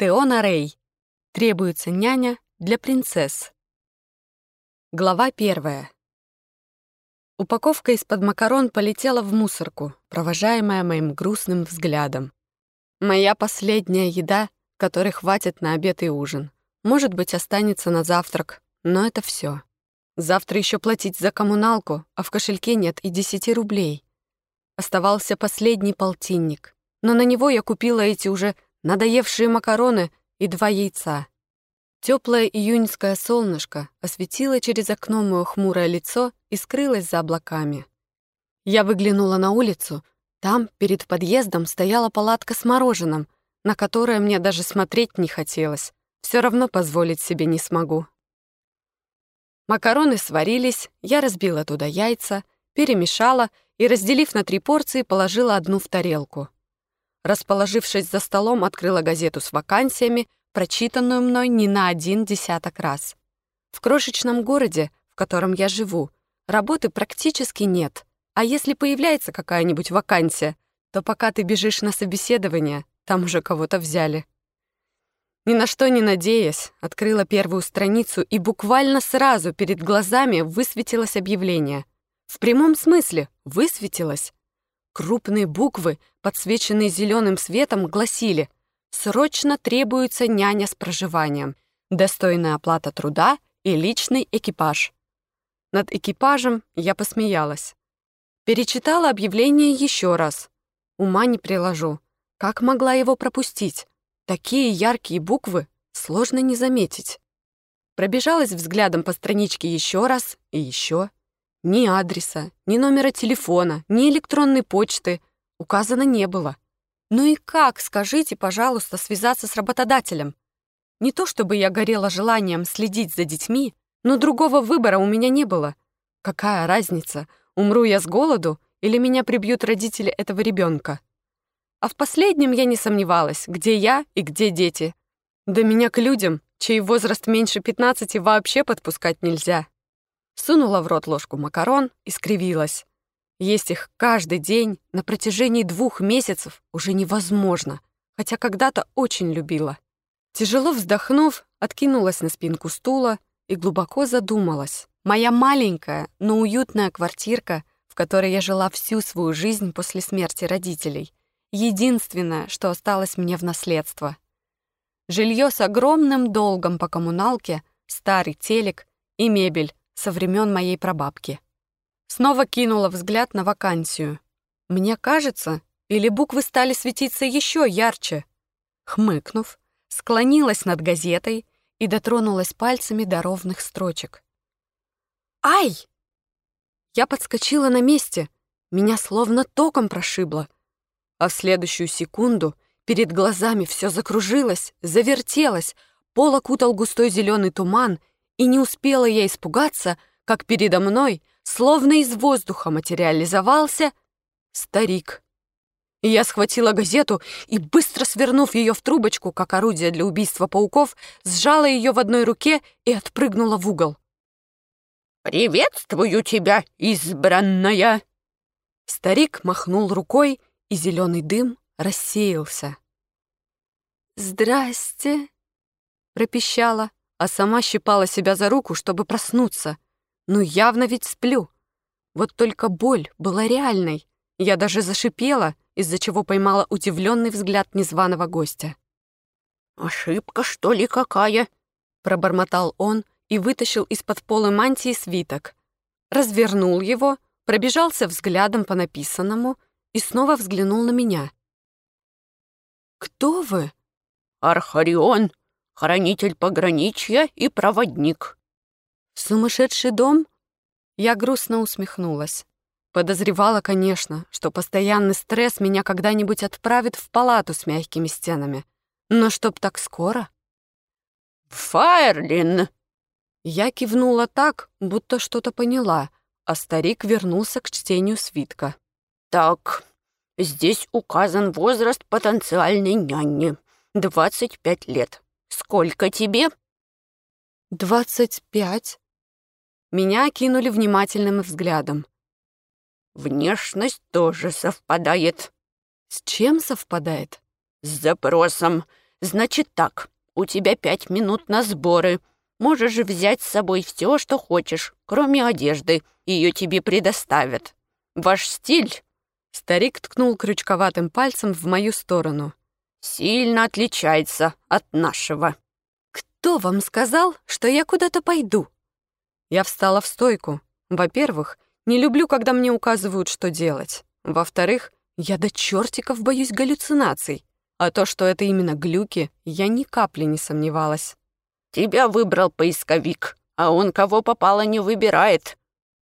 Теона Рэй. Требуется няня для принцесс. Глава первая. Упаковка из-под макарон полетела в мусорку, провожаемая моим грустным взглядом. Моя последняя еда, которой хватит на обед и ужин. Может быть, останется на завтрак, но это все. Завтра еще платить за коммуналку, а в кошельке нет и 10 рублей. Оставался последний полтинник, но на него я купила эти уже надоевшие макароны и два яйца. Теплое июньское солнышко осветило через окно мое хмурое лицо и скрылось за облаками. Я выглянула на улицу. Там, перед подъездом, стояла палатка с мороженым, на которое мне даже смотреть не хотелось. Все равно позволить себе не смогу. Макароны сварились, я разбила туда яйца, перемешала и, разделив на три порции, положила одну в тарелку. Расположившись за столом, открыла газету с вакансиями, прочитанную мной не на один десяток раз. В крошечном городе, в котором я живу, работы практически нет, а если появляется какая-нибудь вакансия, то пока ты бежишь на собеседование, там уже кого-то взяли. Ни на что не надеясь, открыла первую страницу и буквально сразу перед глазами высветилось объявление. В прямом смысле высветилось. Крупные буквы, подсвеченные зеленым светом, гласили «Срочно требуется няня с проживанием, достойная оплата труда и личный экипаж». Над экипажем я посмеялась. Перечитала объявление еще раз. Ума не приложу. Как могла его пропустить? Такие яркие буквы сложно не заметить. Пробежалась взглядом по страничке еще раз и еще. Ни адреса, ни номера телефона, ни электронной почты указано не было. Ну и как, скажите, пожалуйста, связаться с работодателем? Не то чтобы я горела желанием следить за детьми, но другого выбора у меня не было. Какая разница, умру я с голоду или меня прибьют родители этого ребенка? А в последнем я не сомневалась, где я и где дети. Да меня к людям, чей возраст меньше 15, вообще подпускать нельзя. Сунула в рот ложку макарон и скривилась. Есть их каждый день на протяжении двух месяцев уже невозможно, хотя когда-то очень любила. Тяжело вздохнув, откинулась на спинку стула и глубоко задумалась. Моя маленькая, но уютная квартирка, в которой я жила всю свою жизнь после смерти родителей, единственное, что осталось мне в наследство. Жилье с огромным долгом по коммуналке, старый телек и мебель со времен моей прабабки. Снова кинула взгляд на вакансию. Мне кажется, или буквы стали светиться еще ярче. Хмыкнув, склонилась над газетой и дотронулась пальцами до ровных строчек. «Ай!» Я подскочила на месте. Меня словно током прошибло — а в следующую секунду перед глазами все закружилось, завертелось, пол окутал густой зеленый туман, и не успела я испугаться, как передо мной, словно из воздуха материализовался, старик. Я схватила газету и, быстро свернув ее в трубочку, как орудие для убийства пауков, сжала ее в одной руке и отпрыгнула в угол. «Приветствую тебя, избранная!» Старик махнул рукой, и зеленый дым рассеялся. «Здрасте!» — пропищала, а сама щипала себя за руку, чтобы проснуться. Ну, явно ведь сплю. Вот только боль была реальной. Я даже зашипела, из-за чего поймала удивленный взгляд незваного гостя. «Ошибка, что ли, какая?» — пробормотал он и вытащил из-под полы мантии свиток. Развернул его, пробежался взглядом по написанному — и снова взглянул на меня. «Кто вы?» «Архарион, хранитель пограничья и проводник». «Сумасшедший дом?» Я грустно усмехнулась. Подозревала, конечно, что постоянный стресс меня когда-нибудь отправит в палату с мягкими стенами. Но чтоб так скоро? «Фаерлин!» Я кивнула так, будто что-то поняла, а старик вернулся к чтению свитка. Так, здесь указан возраст потенциальной няни. 25 лет. Сколько тебе? 25. Меня кинули внимательным взглядом. Внешность тоже совпадает. С чем совпадает? С запросом. Значит так, у тебя пять минут на сборы. Можешь взять с собой все, что хочешь, кроме одежды. Ее тебе предоставят. Ваш стиль...» Старик ткнул крючковатым пальцем в мою сторону. «Сильно отличается от нашего». «Кто вам сказал, что я куда-то пойду?» Я встала в стойку. Во-первых, не люблю, когда мне указывают, что делать. Во-вторых, я до чертиков боюсь галлюцинаций. А то, что это именно глюки, я ни капли не сомневалась. «Тебя выбрал поисковик, а он кого попало не выбирает.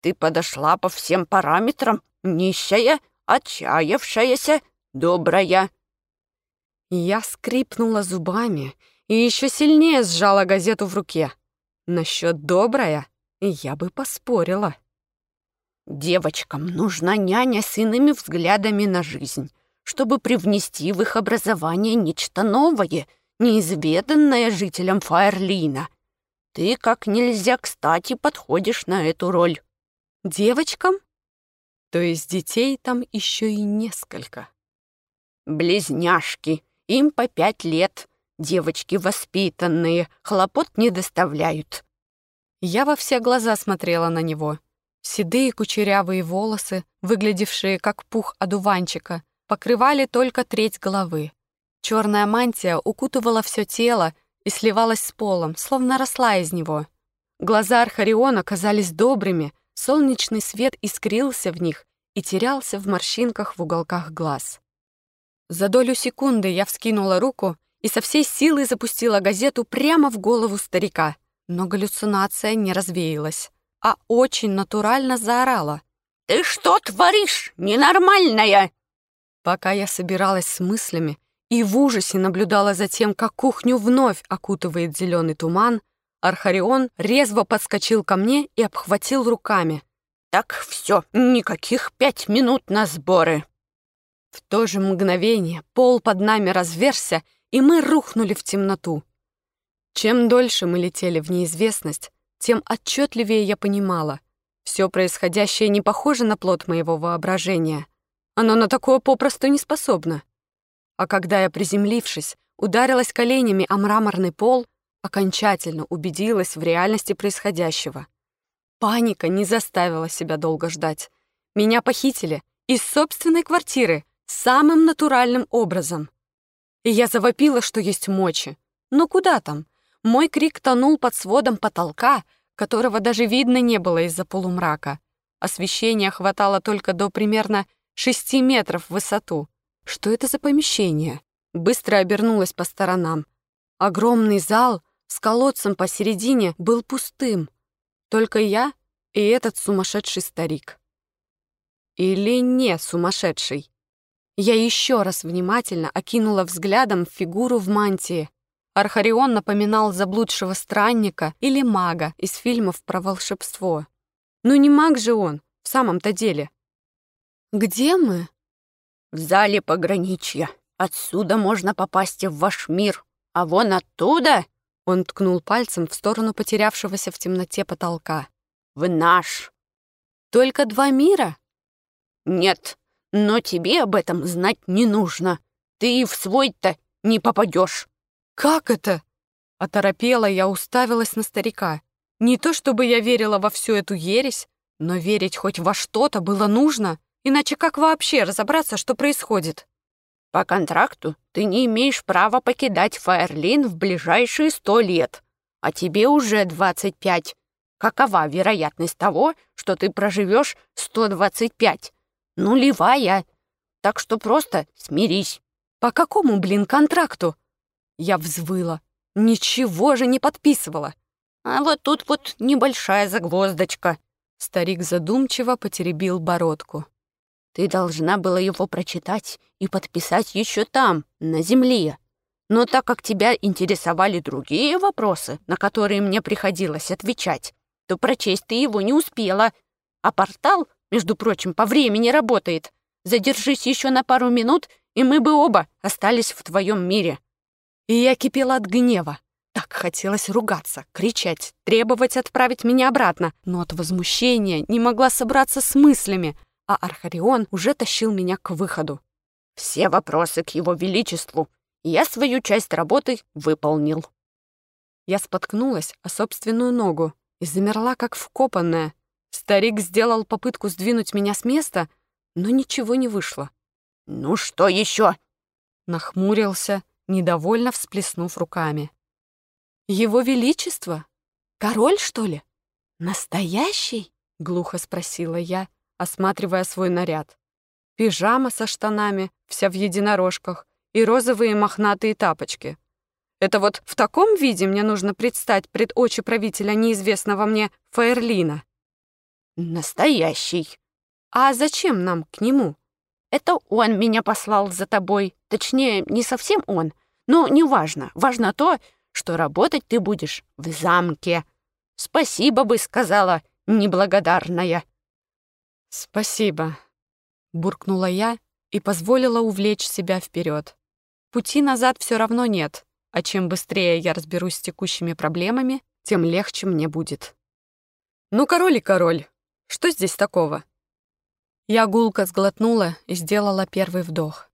Ты подошла по всем параметрам, нищая, отчаявшаяся, добрая». Я скрипнула зубами и еще сильнее сжала газету в руке. Насчет добрая я бы поспорила. Девочкам нужна няня с иными взглядами на жизнь, чтобы привнести в их образование нечто новое, неизведанное жителям Фаерлина. Ты как нельзя кстати подходишь на эту роль. Девочкам? То есть детей там еще и несколько. Близняшки, им по пять лет. Девочки воспитанные, хлопот не доставляют. Я во все глаза смотрела на него. Седые кучерявые волосы, выглядевшие как пух одуванчика, покрывали только треть головы. Черная мантия укутывала все тело и сливалась с полом, словно росла из него. Глаза Архариона казались добрыми, солнечный свет искрился в них и терялся в морщинках в уголках глаз. За долю секунды я вскинула руку и со всей силы запустила газету прямо в голову старика, но галлюцинация не развеялась а очень натурально заорала. «Ты что творишь, ненормальная?» Пока я собиралась с мыслями и в ужасе наблюдала за тем, как кухню вновь окутывает зеленый туман, Архарион резво подскочил ко мне и обхватил руками. «Так все, никаких пять минут на сборы!» В то же мгновение пол под нами разверся, и мы рухнули в темноту. Чем дольше мы летели в неизвестность, тем отчетливее я понимала. Все происходящее не похоже на плод моего воображения. Оно на такое попросту не способно. А когда я, приземлившись, ударилась коленями о мраморный пол, окончательно убедилась в реальности происходящего. Паника не заставила себя долго ждать. Меня похитили из собственной квартиры самым натуральным образом. И я завопила, что есть мочи. Но куда там? Мой крик тонул под сводом потолка, которого даже видно не было из-за полумрака. Освещения хватало только до примерно шести метров в высоту. Что это за помещение? Быстро обернулась по сторонам. Огромный зал с колодцем посередине был пустым. Только я и этот сумасшедший старик. Или не сумасшедший. Я еще раз внимательно окинула взглядом фигуру в мантии, Архарион напоминал заблудшего странника или мага из фильмов про волшебство. Ну не маг же он, в самом-то деле. «Где мы?» «В зале пограничья. Отсюда можно попасть в ваш мир. А вон оттуда...» Он ткнул пальцем в сторону потерявшегося в темноте потолка. «В наш». «Только два мира?» «Нет, но тебе об этом знать не нужно. Ты и в свой-то не попадешь. «Как это?» Оторопела я уставилась на старика. Не то чтобы я верила во всю эту ересь, но верить хоть во что-то было нужно, иначе как вообще разобраться, что происходит? По контракту ты не имеешь права покидать Фаерлин в ближайшие сто лет, а тебе уже двадцать пять. Какова вероятность того, что ты проживешь сто двадцать пять? Нулевая. Так что просто смирись. По какому, блин, контракту? Я взвыла. Ничего же не подписывала. А вот тут вот небольшая загвоздочка. Старик задумчиво потеребил бородку. Ты должна была его прочитать и подписать еще там, на земле. Но так как тебя интересовали другие вопросы, на которые мне приходилось отвечать, то прочесть ты его не успела. А портал, между прочим, по времени работает. Задержись еще на пару минут, и мы бы оба остались в твоем мире. И я кипела от гнева. Так хотелось ругаться, кричать, требовать отправить меня обратно, но от возмущения не могла собраться с мыслями, а Архарион уже тащил меня к выходу. «Все вопросы к его величеству Я свою часть работы выполнил. Я споткнулась о собственную ногу и замерла, как вкопанная. Старик сделал попытку сдвинуть меня с места, но ничего не вышло. «Ну что еще? Нахмурился, недовольно всплеснув руками. «Его Величество? Король, что ли? Настоящий?» — глухо спросила я, осматривая свой наряд. Пижама со штанами, вся в единорожках, и розовые мохнатые тапочки. Это вот в таком виде мне нужно предстать пред очи правителя неизвестного мне Фаерлина. Настоящий. А зачем нам к нему? Это он меня послал за тобой. Точнее, не совсем он. Но не важно. Важно то, что работать ты будешь в замке. Спасибо бы сказала, неблагодарная. Спасибо, буркнула я и позволила увлечь себя вперед. Пути назад все равно нет, а чем быстрее я разберусь с текущими проблемами, тем легче мне будет. Ну, король и король, что здесь такого? Я гулко сглотнула и сделала первый вдох.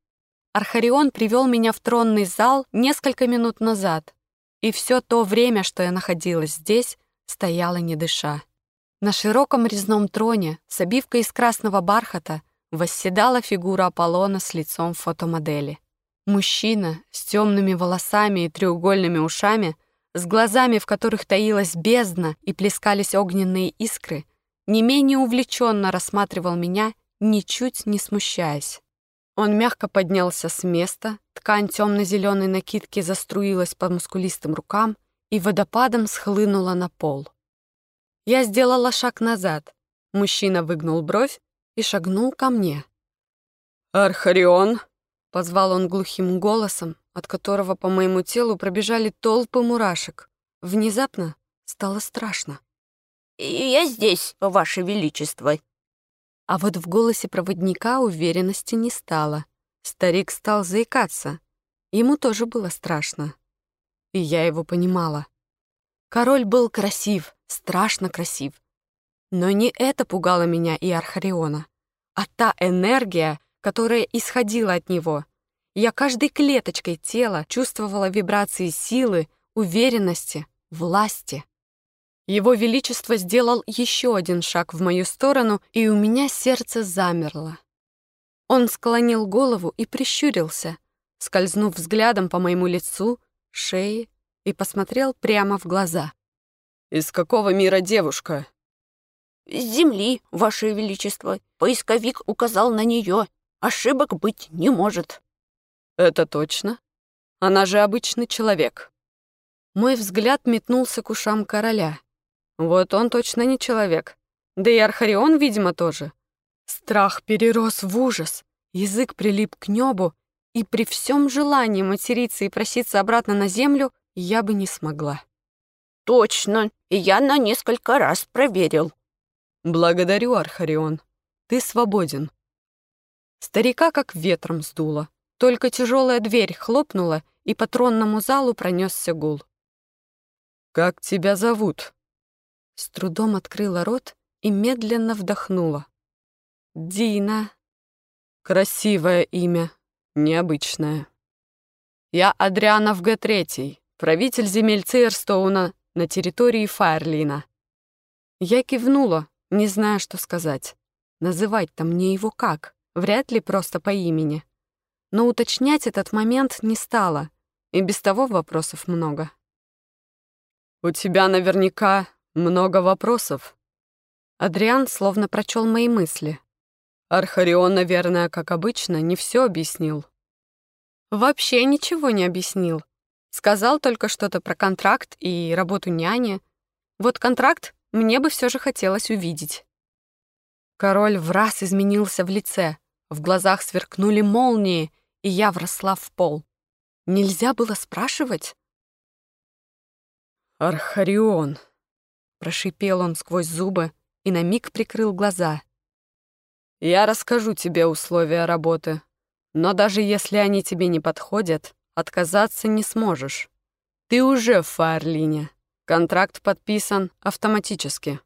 Архарион привел меня в тронный зал несколько минут назад, и все то время, что я находилась здесь, стояла не дыша. На широком резном троне с обивкой из красного бархата восседала фигура Аполлона с лицом фотомодели. Мужчина с темными волосами и треугольными ушами, с глазами, в которых таилась бездна и плескались огненные искры, не менее увлеченно рассматривал меня, ничуть не смущаясь. Он мягко поднялся с места, ткань темно-зеленой накидки заструилась по мускулистым рукам и водопадом схлынула на пол. Я сделала шаг назад. Мужчина выгнул бровь и шагнул ко мне. «Архарион!» — позвал он глухим голосом, от которого по моему телу пробежали толпы мурашек. Внезапно стало страшно. «Я здесь, Ваше Величество». А вот в голосе проводника уверенности не стало. Старик стал заикаться. Ему тоже было страшно. И я его понимала. Король был красив, страшно красив. Но не это пугало меня и Архариона, а та энергия, которая исходила от него. Я каждой клеточкой тела чувствовала вибрации силы, уверенности, власти. Его Величество сделал еще один шаг в мою сторону, и у меня сердце замерло. Он склонил голову и прищурился, скользнув взглядом по моему лицу, шее и посмотрел прямо в глаза. «Из какого мира девушка?» «С земли, Ваше Величество. Поисковик указал на нее. Ошибок быть не может». «Это точно? Она же обычный человек». Мой взгляд метнулся к ушам короля. Вот он точно не человек. Да и Архарион, видимо, тоже. Страх перерос в ужас. Язык прилип к небу, и при всем желании материться и проситься обратно на землю я бы не смогла. «Точно, я на несколько раз проверил». «Благодарю, Архарион. Ты свободен». Старика как ветром сдуло. Только тяжелая дверь хлопнула, и по тронному залу пронесся гул. «Как тебя зовут?» С трудом открыла рот и медленно вдохнула. «Дина». «Красивое имя, необычное». «Я Адриана в Г-3, правитель земель Цейрстоуна на территории Файрлина». Я кивнула, не зная, что сказать. Называть-то мне его как? Вряд ли просто по имени. Но уточнять этот момент не стала, и без того вопросов много. «У тебя наверняка много вопросов». Адриан словно прочел мои мысли. Архарион, наверное, как обычно, не все объяснил. Вообще ничего не объяснил. Сказал только что-то про контракт и работу няни. Вот контракт мне бы все же хотелось увидеть. Король в раз изменился в лице, в глазах сверкнули молнии, и я вросла в пол. Нельзя было спрашивать? «Архарион», — прошипел он сквозь зубы и на миг прикрыл глаза. «Я расскажу тебе условия работы, но даже если они тебе не подходят, отказаться не сможешь. Ты уже в Фаерлине. Контракт подписан автоматически.